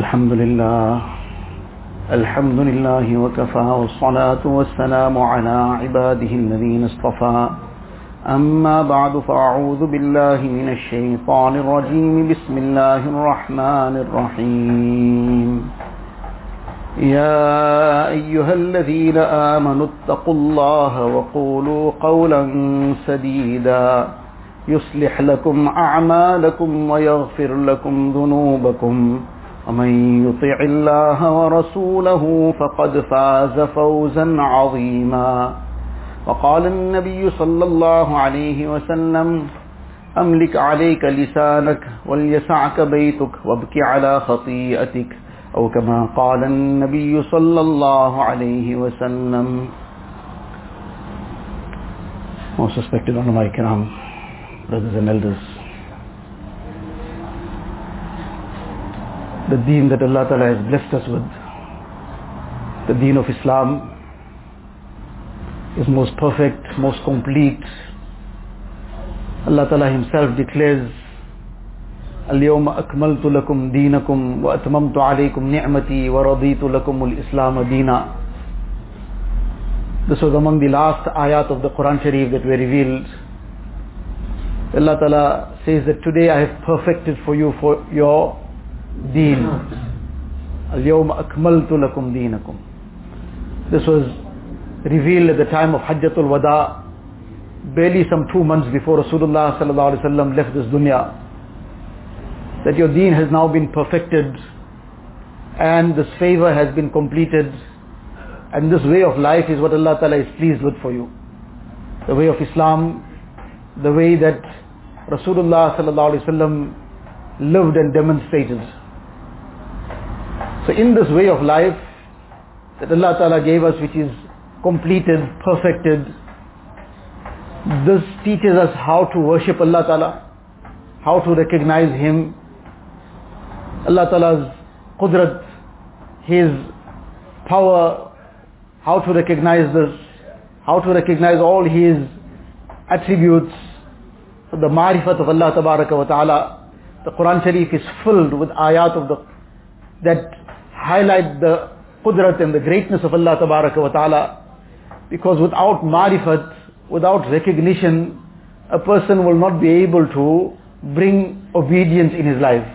الحمد لله. الحمد لله وكفى والصلاة والسلام على عباده الذين اصطفى. أما بعد فأعوذ بالله من الشيطان الرجيم. بسم الله الرحمن الرحيم. يا أيها الذين آمنوا اتقوا الله وقولوا قولا سديدا. يصلح لكم أعمالكم ويغفر لكم ذنوبكم. ومن يطع الله ورسوله فقد فاز فوزا عظيما وقال النبي صلى الله عليه وسلم أملك عليك لسانك وليسعك بيتك وابك على خطيئتك أو كما قال النبي صلى الله عليه وسلم Most respected ulama ikram, brothers and elders. The deen that Allah Ta'ala has blessed us with, the deen of Islam, is most perfect, most complete. Allah Ta'ala Himself declares, اليوم أكملت لكم دينكم وأتممت عليكم نعمتي ورضيت لكم الإسلام دينا This was among the last ayat of the Quran Sharif that were revealed. Allah Ta'ala says that today I have perfected for you for your deen. Al-yawm akmaltu lakum. This was revealed at the time of Hajjatul Wada, barely some two months before Rasulullah sallallahu alaihi wasallam left this dunya. That your deen has now been perfected and this favor has been completed and this way of life is what Allah Ta'ala is pleased with for you. The way of Islam, the way that Rasulullah sallallahu alaihi wasallam lived and demonstrated. So in this way of life that Allah Ta'ala gave us which is completed, perfected, this teaches us how to worship Allah Ta'ala, how to recognize Him, Allah Ta'ala's qudrat, His power, how to recognize this, how to recognize all His attributes, the marifat of Allah Ta'ala. The Quran Sharif is filled with ayat of the, that highlight the qudrat and the greatness of Allah Tabaraka wa Ta'ala. Because without marifat, without recognition, a person will not be able to bring obedience in his life.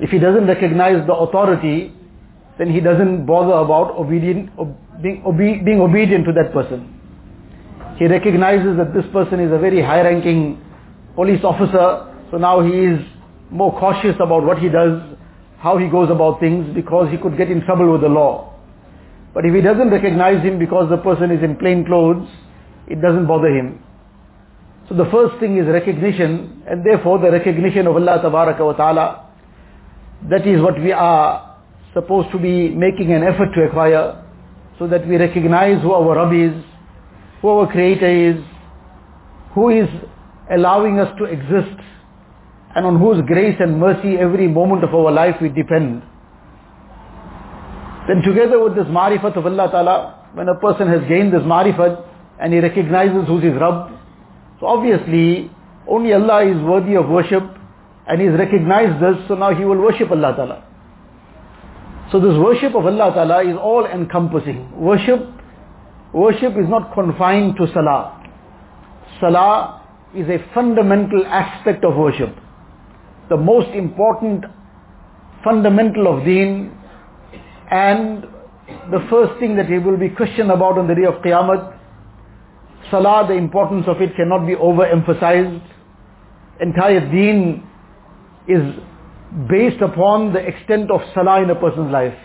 If he doesn't recognize the authority, then he doesn't bother about obedient, ob, being, obe, being obedient to that person. He recognizes that this person is a very high ranking police officer, so now he is more cautious about what he does, how he goes about things, because he could get in trouble with the law. But if he doesn't recognize him because the person is in plain clothes, it doesn't bother him. So the first thing is recognition, and therefore the recognition of Allah Tabaraka wa Ta'ala. That is what we are supposed to be making an effort to acquire, so that we recognize who our Rabb is, who our Creator is, who is allowing us to exist, and on whose grace and mercy every moment of our life we depend. Then together with this marifat of Allah Ta'ala, when a person has gained this marifat and he recognizes who's his Rabb, so obviously only Allah is worthy of worship and he's recognized this, so now he will worship Allah Ta'ala. So this worship of Allah Ta'ala is all encompassing. Worship, worship is not confined to Salah. Salah is a fundamental aspect of worship. The most important fundamental of deen and the first thing that we will be questioned about on the day of Qiyamah, Salah, the importance of it cannot be overemphasized. Entire deen is based upon the extent of Salah in a person's life.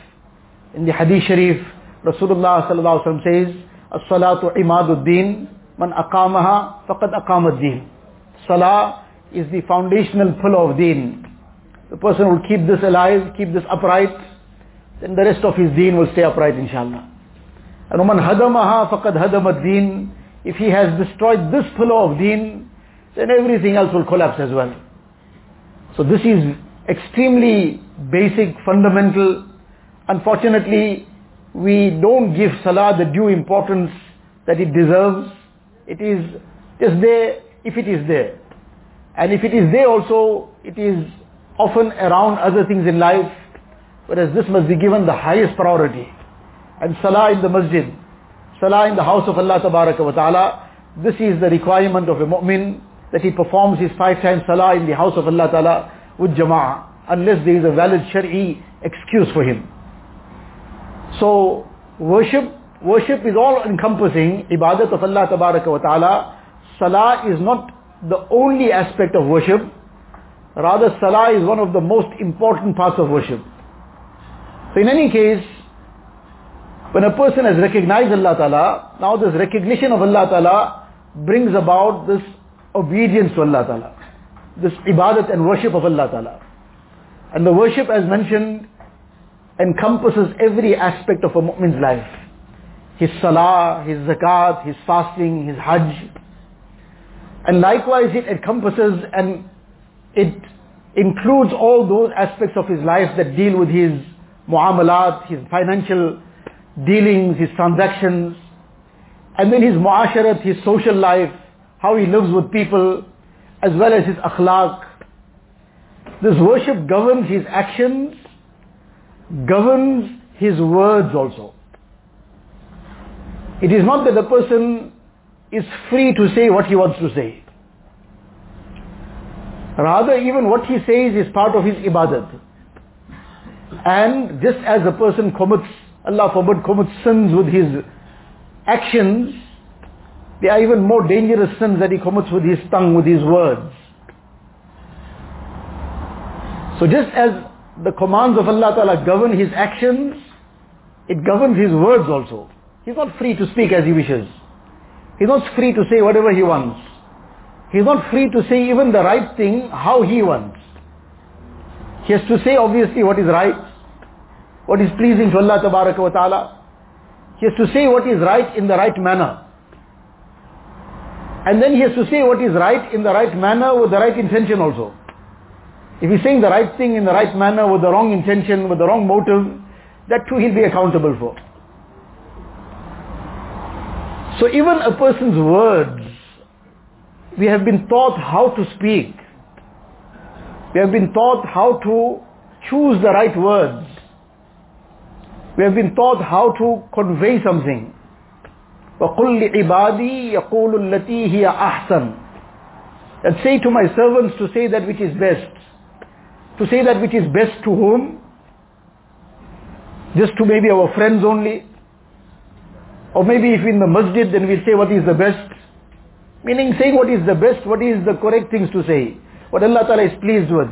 In the Hadith Sharif, Rasulullah sallallahu alaihi wasallam says, "As-salatu imaduddin, man aqamaha faqad aqama din." Salah is the foundational pillar of deen. The person will keep this alive, keep this upright, then the rest of his deen will stay upright inshallah. And وَمَنْ هَدَمَهَا فَقَدْ هَدَمَ الدِّينِ If he has destroyed this pillar of deen, then everything else will collapse as well. So this is extremely basic, fundamental. Unfortunately, we don't give salah the due importance that it deserves. It is just there if it is there. And if it is there also, it is often around other things in life. Whereas this must be given the highest priority. And salah in the masjid, salah in the house of Allah wa ta'ala, this is the requirement of a mu'min that he performs his five times salah in the house of Allah ta'ala with jama'ah unless there is a valid shari'i excuse for him. So worship, worship is all encompassing ibadat of Allah wa ta'ala. Salah is not the only aspect of worship. Rather salah is one of the most important parts of worship. So in any case, when a person has recognized Allah Ta'ala, now this recognition of Allah Ta'ala brings about this obedience to Allah Ta'ala. This ibadat and worship of Allah Ta'ala. And the worship as mentioned encompasses every aspect of a mu'min's life. His salah, his zakat, his fasting, his hajj. And likewise it encompasses and it includes all those aspects of his life that deal with his muamalat, his financial dealings, his transactions, and then his muasharat, his social life, how he lives with people, as well as his akhlaq. This worship governs his actions, governs his words also. It is not that the person is free to say what he wants to say. Rather, even what he says is part of his ibadat. And just as a person commits Allah forbid, commits sins with his actions, they are even more dangerous sins that he commits with his tongue, with his words. So just as the commands of Allah Ta'ala govern his actions, it governs his words also. He's not free to speak as he wishes. He's not free to say whatever he wants. He's not free to say even the right thing how he wants. He has to say obviously what is right what is pleasing to Allah wa ta'ala. He has to say what is right in the right manner. And then he has to say what is right in the right manner with the right intention also. If he's saying the right thing in the right manner with the wrong intention, with the wrong motive, that too he'll be accountable for. So even a person's words, we have been taught how to speak. We have been taught how to choose the right words. We have been taught how to convey something. وَقُلْ لِعِبَادِي يَقُولُ الَّتِي هِيَ أَحْسَنُ That say to my servants to say that which is best. To say that which is best to whom? Just to maybe our friends only. or maybe if in the masjid then we'll say what is the best. Meaning saying what is the best, what is the correct things to say. What Allah Ta'ala is pleased with.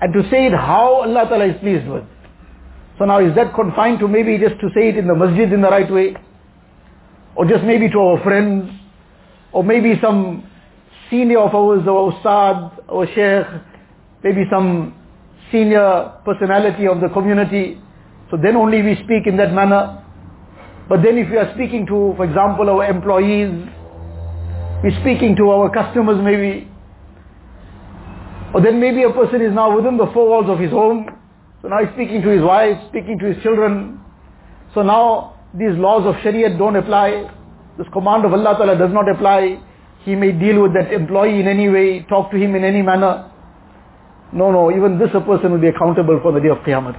And to say it how Allah Ta'ala is pleased with. So now is that confined to maybe just to say it in the masjid in the right way? Or just maybe to our friends? Or maybe some senior of ours, our ustad, our sheikh, maybe some senior personality of the community. So then only we speak in that manner. But then if we are speaking to, for example, our employees, we're speaking to our customers maybe, or then maybe a person is now within the four walls of his home, so now he's speaking to his wife, speaking to his children. So now these laws of Shariah don't apply. This command of Allah Ta'ala does not apply. He may deal with that employee in any way, talk to him in any manner. No, no, even this a person will be accountable for the day of Qiyamah.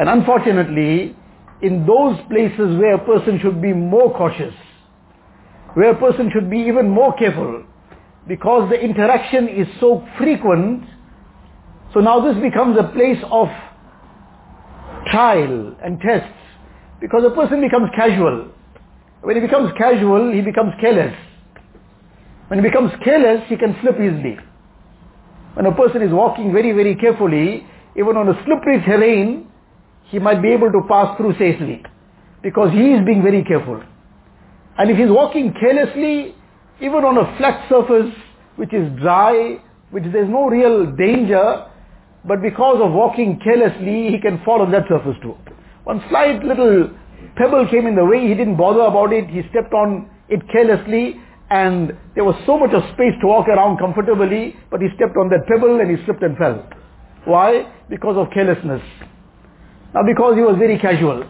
And unfortunately, in those places where a person should be more cautious, where a person should be even more careful, because the interaction is so frequent, so now this becomes a place of trial and tests because a person becomes casual. When he becomes casual, he becomes careless. When he becomes careless, he can slip easily. When a person is walking very, very carefully, even on a slippery terrain, he might be able to pass through safely because he is being very careful. And if he's walking carelessly, even on a flat surface which is dry, which there's no real danger, but because of walking carelessly, he can fall on that surface too. One slight little pebble came in the way, he didn't bother about it, he stepped on it carelessly, and there was so much of space to walk around comfortably, but he stepped on that pebble and he slipped and fell. Why? Because of carelessness. Now because he was very casual.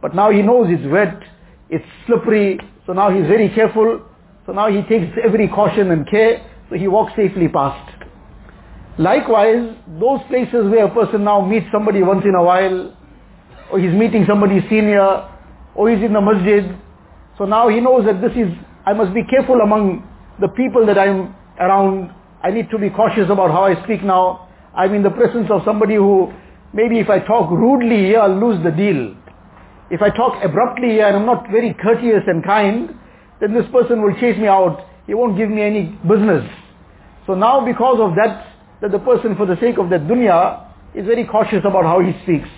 But now he knows it's wet, it's slippery, so now he's very careful, so now he takes every caution and care, so he walks safely past. Likewise, those places where a person now meets somebody once in a while, or he's meeting somebody senior, or he's in the masjid, so now he knows that this is, I must be careful among the people that I'm around. I need to be cautious about how I speak now. I'm in the presence of somebody who, maybe if I talk rudely here, I'll lose the deal. If I talk abruptly here and I'm not very courteous and kind, then this person will chase me out. He won't give me any business. So now because of that, that the person for the sake of that dunya is very cautious about how he speaks.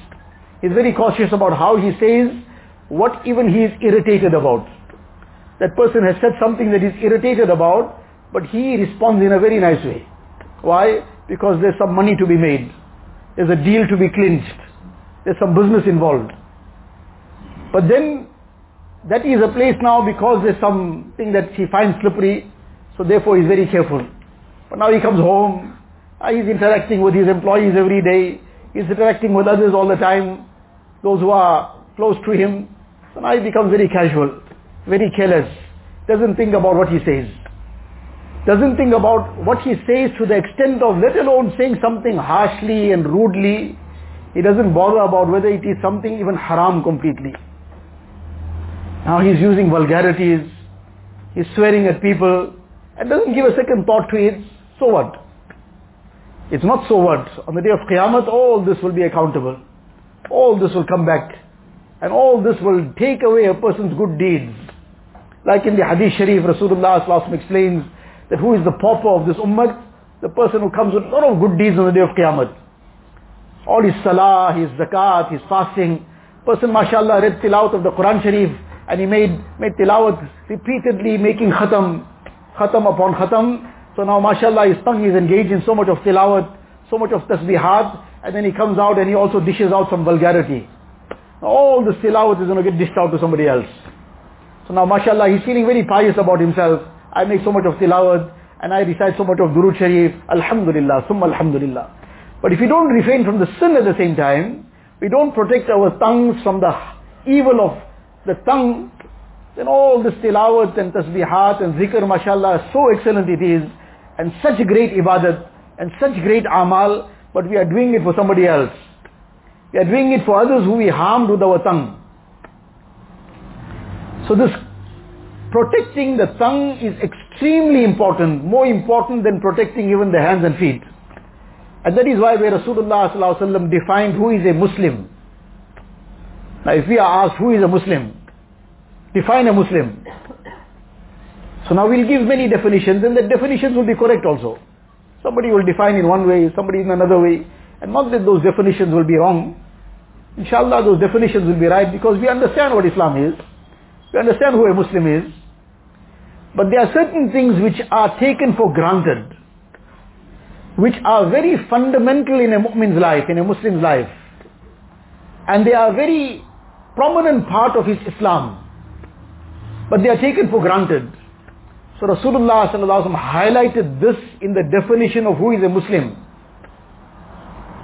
He's very cautious about how he says what even he is irritated about. That person has said something that he's irritated about, but he responds in a very nice way. Why? Because there's some money to be made. There's a deal to be clinched. There's some business involved. But then that is a place now because there's something that he finds slippery, so therefore he's very careful. But now he comes home, uh, he's interacting with his employees every day, he's interacting with others all the time, those who are close to him. So now he becomes very casual, very careless, doesn't think about what he says. Doesn't think about what he says to the extent of let alone saying something harshly and rudely. He doesn't bother about whether it is something even haram completely. Now he's using vulgarities, he's swearing at people, and doesn't give a second thought to it. So what? It's not so what. On the day of Qiyamah, all this will be accountable. All this will come back. And all this will take away a person's good deeds. Like in the Hadith Sharif, Rasulullah explains that who is the pauper of this ummah? The person who comes with a lot of good deeds on the day of Qiyamah. All his salah, his zakat, his fasting. Person, mashallah, read tilawat of the Quran Sharif and he made, made tilawat repeatedly making khatam, khatam upon khatam. So now mashallah his tongue is engaged in so much of tilawat, so much of tasbihat, and then he comes out and he also dishes out some vulgarity. All this tilawat is going to get dished out to somebody else. So now mashallah he's feeling very pious about himself. I make so much of tilawat and I recite so much of Durud Sharif. Alhamdulillah, summa alhamdulillah. But if we don't refrain from the sin at the same time, we don't protect our tongues from the evil of the tongue, then all this tilawat and tasbihat and zikr, mashallah, so excellent it is, and such great ibadat, and such great amal, but we are doing it for somebody else. We are doing it for others who we harmed with our tongue. So this protecting the tongue is extremely important, more important than protecting even the hands and feet. And that is why where Rasulullah defined who is a Muslim. Now if we are asked who is a Muslim, define a Muslim. So now we'll give many definitions and the definitions will be correct also. Somebody will define in one way, somebody in another way. And not that those definitions will be wrong. Inshallah those definitions will be right because we understand what Islam is. We understand who a Muslim is. But there are certain things which are taken for granted, which are very fundamental in a mu'min's life, in a Muslim's life. And they are very prominent part of his Islam. But they are taken for granted. So Rasulullah highlighted this in the definition of who is a Muslim.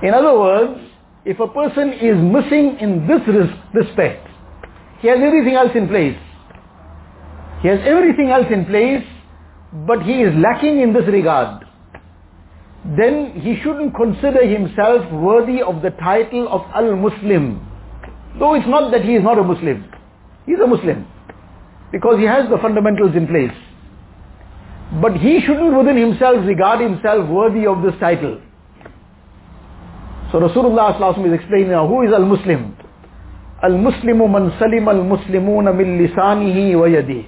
In other words, if a person is missing in this respect, he has everything else in place. He has everything else in place, but he is lacking in this regard. Then he shouldn't consider himself worthy of the title of Al-Muslim. Though it's not that he is not a Muslim. He's a Muslim. Because he has the fundamentals in place. But he shouldn't within himself regard himself worthy of this title. So Rasulullah is explaining now, who is Al-Muslim? Al-Muslimu man salim al-Muslimuna min lisanihi wa yadihi.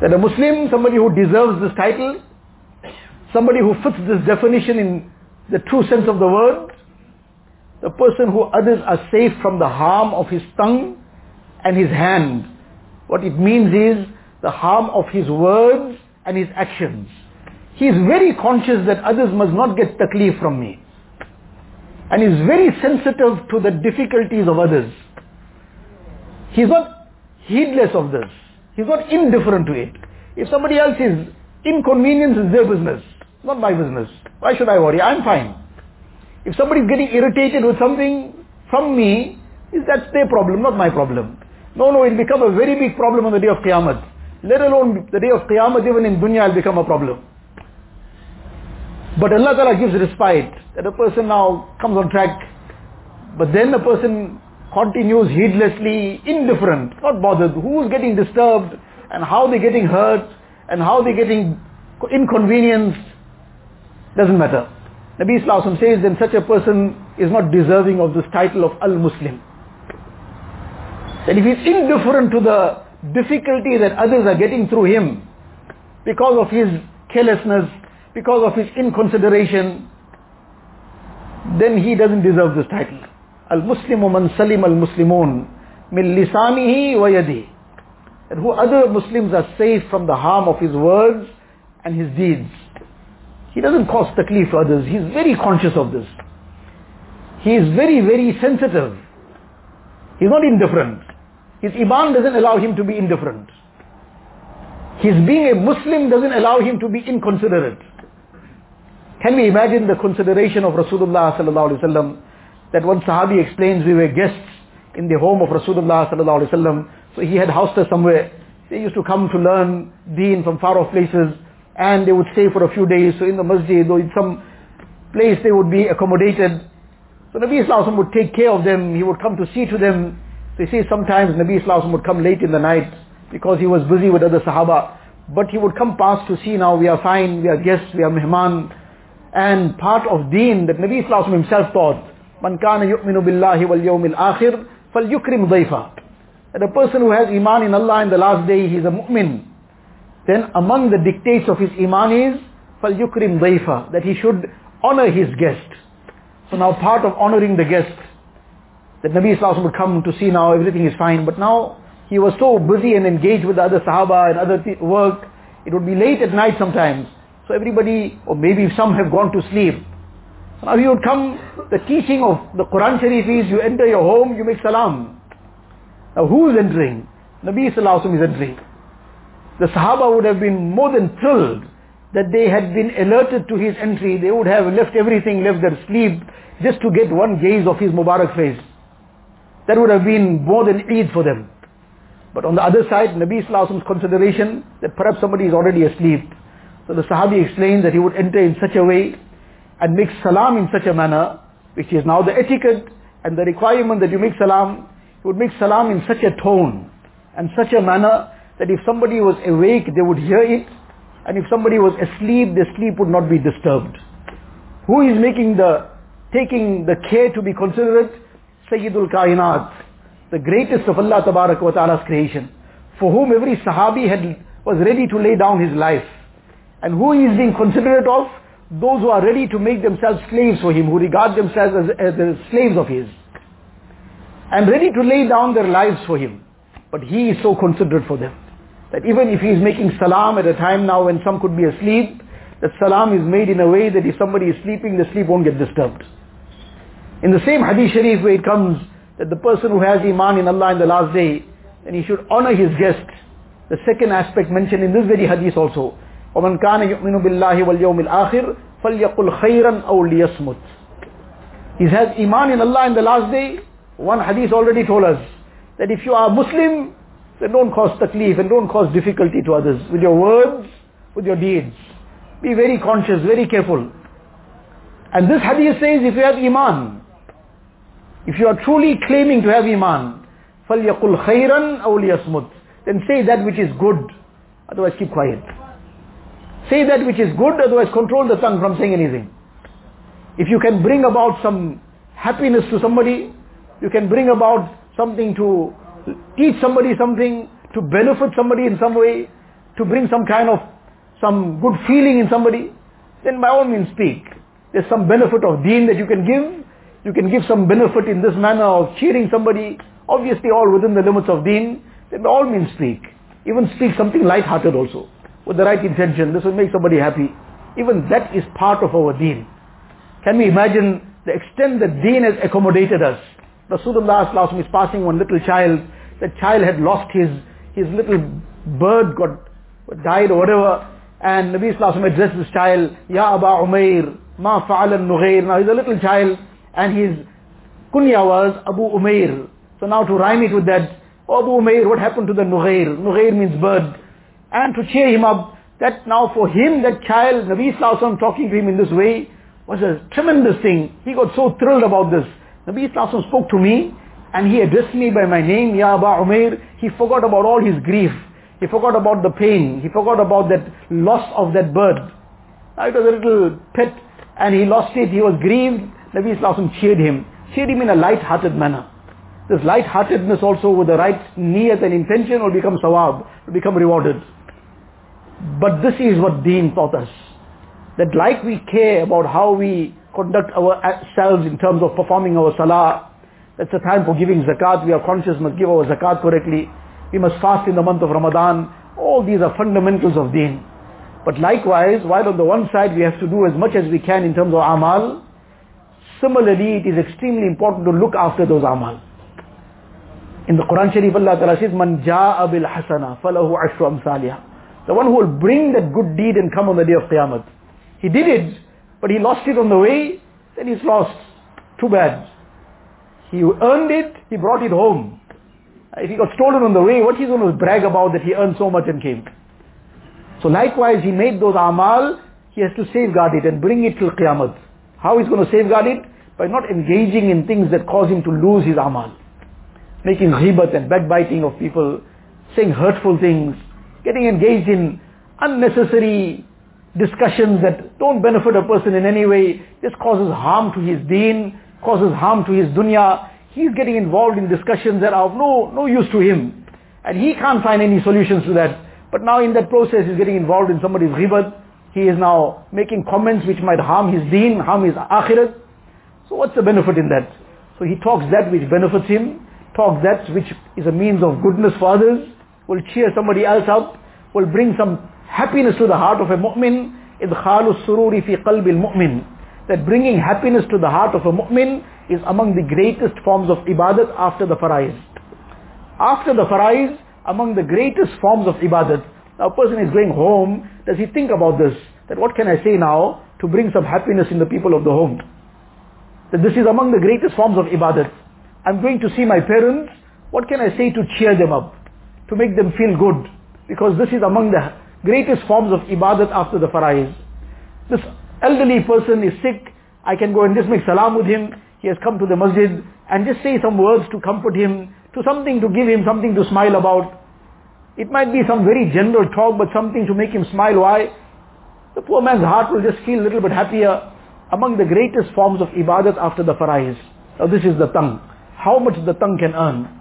That a Muslim, somebody who deserves this title, somebody who fits this definition in the true sense of the word, the person who others are safe from the harm of his tongue and his hand. What it means is the harm of his words and his actions. He is very conscious that others must not get taklif from me. And is very sensitive to the difficulties of others. He is not heedless of this. He is not indifferent to it. If somebody else is inconvenience is their business, not my business. Why should I worry? I'm fine. If somebody is getting irritated with something from me, is that's their problem, not my problem. No, no, it'll become a very big problem on the day of Qiyamah. Let alone the day of Qiyamah, even in dunya, it will become a problem. But Allah Ta'ala gives respite that a person now comes on track, but then the person continues heedlessly, indifferent, not bothered, who's getting disturbed and how they're getting hurt and how they're getting inconvenienced, doesn't matter. Nabi Islam says then such a person is not deserving of this title of Al-Muslim. That if he's indifferent to the difficulty that others are getting through him because of his carelessness, because of his inconsideration, then he doesn't deserve this title. Al-Muslimu man salim al-Muslimun min lisanihi wa yadi. And who other Muslims are safe from the harm of his words and his deeds. He doesn't cause taklif to others. He's very conscious of this. He is very, very sensitive. He's not indifferent. His iman doesn't allow him to be indifferent. His being a Muslim doesn't allow him to be inconsiderate. Can we imagine the consideration of Rasulullah sallallahu alaihi wasallam that one Sahabi explains we were guests in the home of Rasulullah sallallahu alaihi wasallam. So he had housed us somewhere. They used to come to learn deen from far off places and they would stay for a few days. So in the masjid or in some place they would be accommodated. So Nabi Islam would take care of them. He would come to see to them. They say sometimes Nabi Islam would come late in the night because he was busy with other Sahaba. But he would come past to see now we are fine, we are guests, we are mehman. And part of deen that Nabi Islam himself taught, Man kana yu'minu billahi wal yawmil akhir, fal yukrim dhaifa. That a person who has iman in Allah in the last day, he is a mu'min. Then among the dictates of his iman is, fal yukrim dhaifa, that he should honor his guest. So now part of honoring the guest, that Nabi Islam would come to see now everything is fine, but now he was so busy and engaged with the other Sahaba and other th- work, it would be late at night sometimes. So everybody, or maybe some have gone to sleep. Now he would come, the teaching of the Quran Sharif is, you enter your home, you make salam. Now who is entering? Nabi Sallallahu is entering. The Sahaba would have been more than thrilled that they had been alerted to his entry. They would have left everything, left their sleep, just to get one gaze of his Mubarak face. That would have been more than Eid for them. But on the other side, Nabi Sallallahu consideration that perhaps somebody is already asleep. So the Sahabi explained that he would enter in such a way and make salam in such a manner, which is now the etiquette and the requirement that you make salam, he would make salam in such a tone and such a manner that if somebody was awake, they would hear it, and if somebody was asleep, their sleep would not be disturbed. Who is making the, taking the care to be considerate? Sayyidul Kainat, the greatest of Allah Tabarak wa Ta'ala's creation, for whom every Sahabi had, was ready to lay down his life. And who is being considerate of? Those who are ready to make themselves slaves for him, who regard themselves as, as the slaves of his. And ready to lay down their lives for him. But he is so considerate for them. That even if he is making salam at a time now when some could be asleep, that salam is made in a way that if somebody is sleeping, the sleep won't get disturbed. In the same hadith sharif where it comes that the person who has iman in Allah in the last day, then he should honor his guest. The second aspect mentioned in this very hadith also. وَمَنْ كَانَ يُؤْمِنُ بِاللَّهِ وَالْيَوْمِ الْآخِرِ فَلْيَقُلْ خَيْرًا أَوْ لِيَصْمُتْ He has iman in Allah in the last day. One hadith already told us that if you are Muslim, then don't cause taklif and don't cause difficulty to others with your words, with your deeds. Be very conscious, very careful. And this hadith says if you have iman, if you are truly claiming to have iman, فَلْيَقُلْ خَيْرًا أَوْ لِيَصْمُتْ Then say that which is good, otherwise keep quiet. Say that which is good, otherwise control the tongue from saying anything. If you can bring about some happiness to somebody, you can bring about something to teach somebody something, to benefit somebody in some way, to bring some kind of, some good feeling in somebody, then by all means speak. There's some benefit of deen that you can give. You can give some benefit in this manner of cheering somebody, obviously all within the limits of deen, then by all means speak. Even speak something light-hearted also, with the right intention. This will make somebody happy. Even that is part of our deen. Can we imagine the extent that deen has accommodated us? Rasulullah is passing one little child. The child had lost his, his little bird got, died or whatever. And Nabi Sallallahu addressed this child, Ya Aba Umair, Ma Fa'al al Now he's a little child and his kunya was Abu Umair. So now to rhyme it with that, oh Abu Umair, what happened to the Nughair? Nughair means bird. And to cheer him up, That now for him, that child, Nabi Sallallahu talking to him in this way was a tremendous thing. He got so thrilled about this. Nabi Sallallahu spoke to me and he addressed me by my name, Ya Aba Umair. He forgot about all his grief. He forgot about the pain. He forgot about that loss of that bird. Now it was a little pet and he lost it. He was grieved. Nabi Sallallahu cheered him. Cheered him in a light-hearted manner. This light-heartedness also with the right niyat and intention will become sawab, will become rewarded. But this is what deen taught us. That like we care about how we conduct ourselves in terms of performing our salah, that's the time for giving zakat, we are conscious, must give our zakat correctly. We must fast in the month of Ramadan. All these are fundamentals of deen. But likewise, while on the one side we have to do as much as we can in terms of amal, similarly it is extremely important to look after those amal. In the Quran Sharif Allah says, Man ja'a bil hasana falahu ashru amsalihah. The one who will bring that good deed and come on the day of Qiyamah. He did it, but he lost it on the way, then he's lost. Too bad. He earned it, he brought it home. Uh, if he got stolen on the way, what he's going to brag about that he earned so much and came? So likewise, he made those amal, he has to safeguard it and bring it till Qiyamah. How he's going to safeguard it? By not engaging in things that cause him to lose his amal. Making ghibat and backbiting of people, saying hurtful things, getting engaged in unnecessary discussions that don't benefit a person in any way, just causes harm to his deen, causes harm to his dunya. He's getting involved in discussions that are of no, no use to him. And he can't find any solutions to that. But now in that process he's getting involved in somebody's ghibat. He is now making comments which might harm his deen, harm his akhirat. So what's the benefit in that? So he talks that which benefits him, talks that which is a means of goodness for others, will cheer somebody else up, will bring some happiness to the heart of a mu'min, idkhalu sururi fi qalbi al-mu'min. That bringing happiness to the heart of a mu'min is among the greatest forms of ibadat after the faraiz. After the faraiz, among the greatest forms of ibadat. Now a person is going home, does he think about this? That what can I say now to bring some happiness in the people of the home? That this is among the greatest forms of ibadat. I'm going to see my parents, what can I say to cheer them up? To make them feel good? Because this is among the greatest forms of ibadat after the faraiz. This elderly person is sick, I can go and just make salam with him, he has come to the masjid, and just say some words to comfort him, to something to give him something to smile about. It might be some very general talk, but something to make him smile. Why? The poor man's heart will just feel a little bit happier. Among the greatest forms of ibadat after the faraiz. Now this is the tongue. How much the tongue can earn.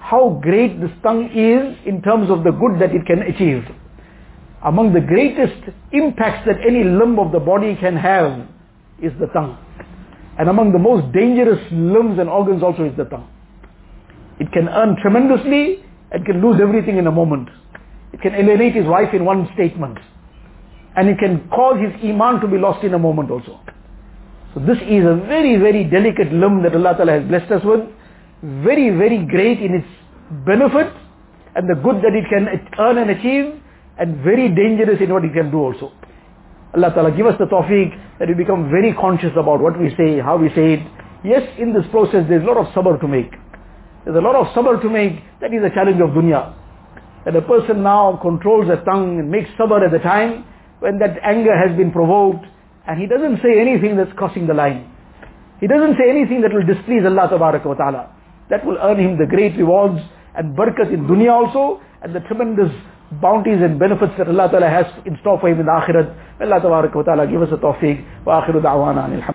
How great this tongue is in terms of the good that it can achieve. Among the greatest impacts that any limb of the body can have is the tongue. And among the most dangerous limbs and organs also is the tongue. It can earn tremendously and can lose everything in a moment. It can alienate his wife in one statement. And it can cause his iman to be lost in a moment also. So this is a very, very delicate limb that Allah Ta'ala has blessed us with. Very, very great in its benefit and the good that it can earn and achieve and very dangerous in what it can do also. Allah Ta'ala give us the tawfiq that we become very conscious about what we say, how we say it. Yes, in this process there's a lot of sabr to make. There's a lot of sabr to make. That is the challenge of dunya. That a person now controls the tongue and makes sabr at the time when that anger has been provoked and he doesn't say anything that's crossing the line. He doesn't say anything that will displease Allah ta'ala. That will earn him the great rewards and barakat in dunya also and the tremendous bounties and benefits that Allah ta'ala has in store for him in the akhirat. Allah wa ta'ala give us a tawfiq wa akhiru da'wana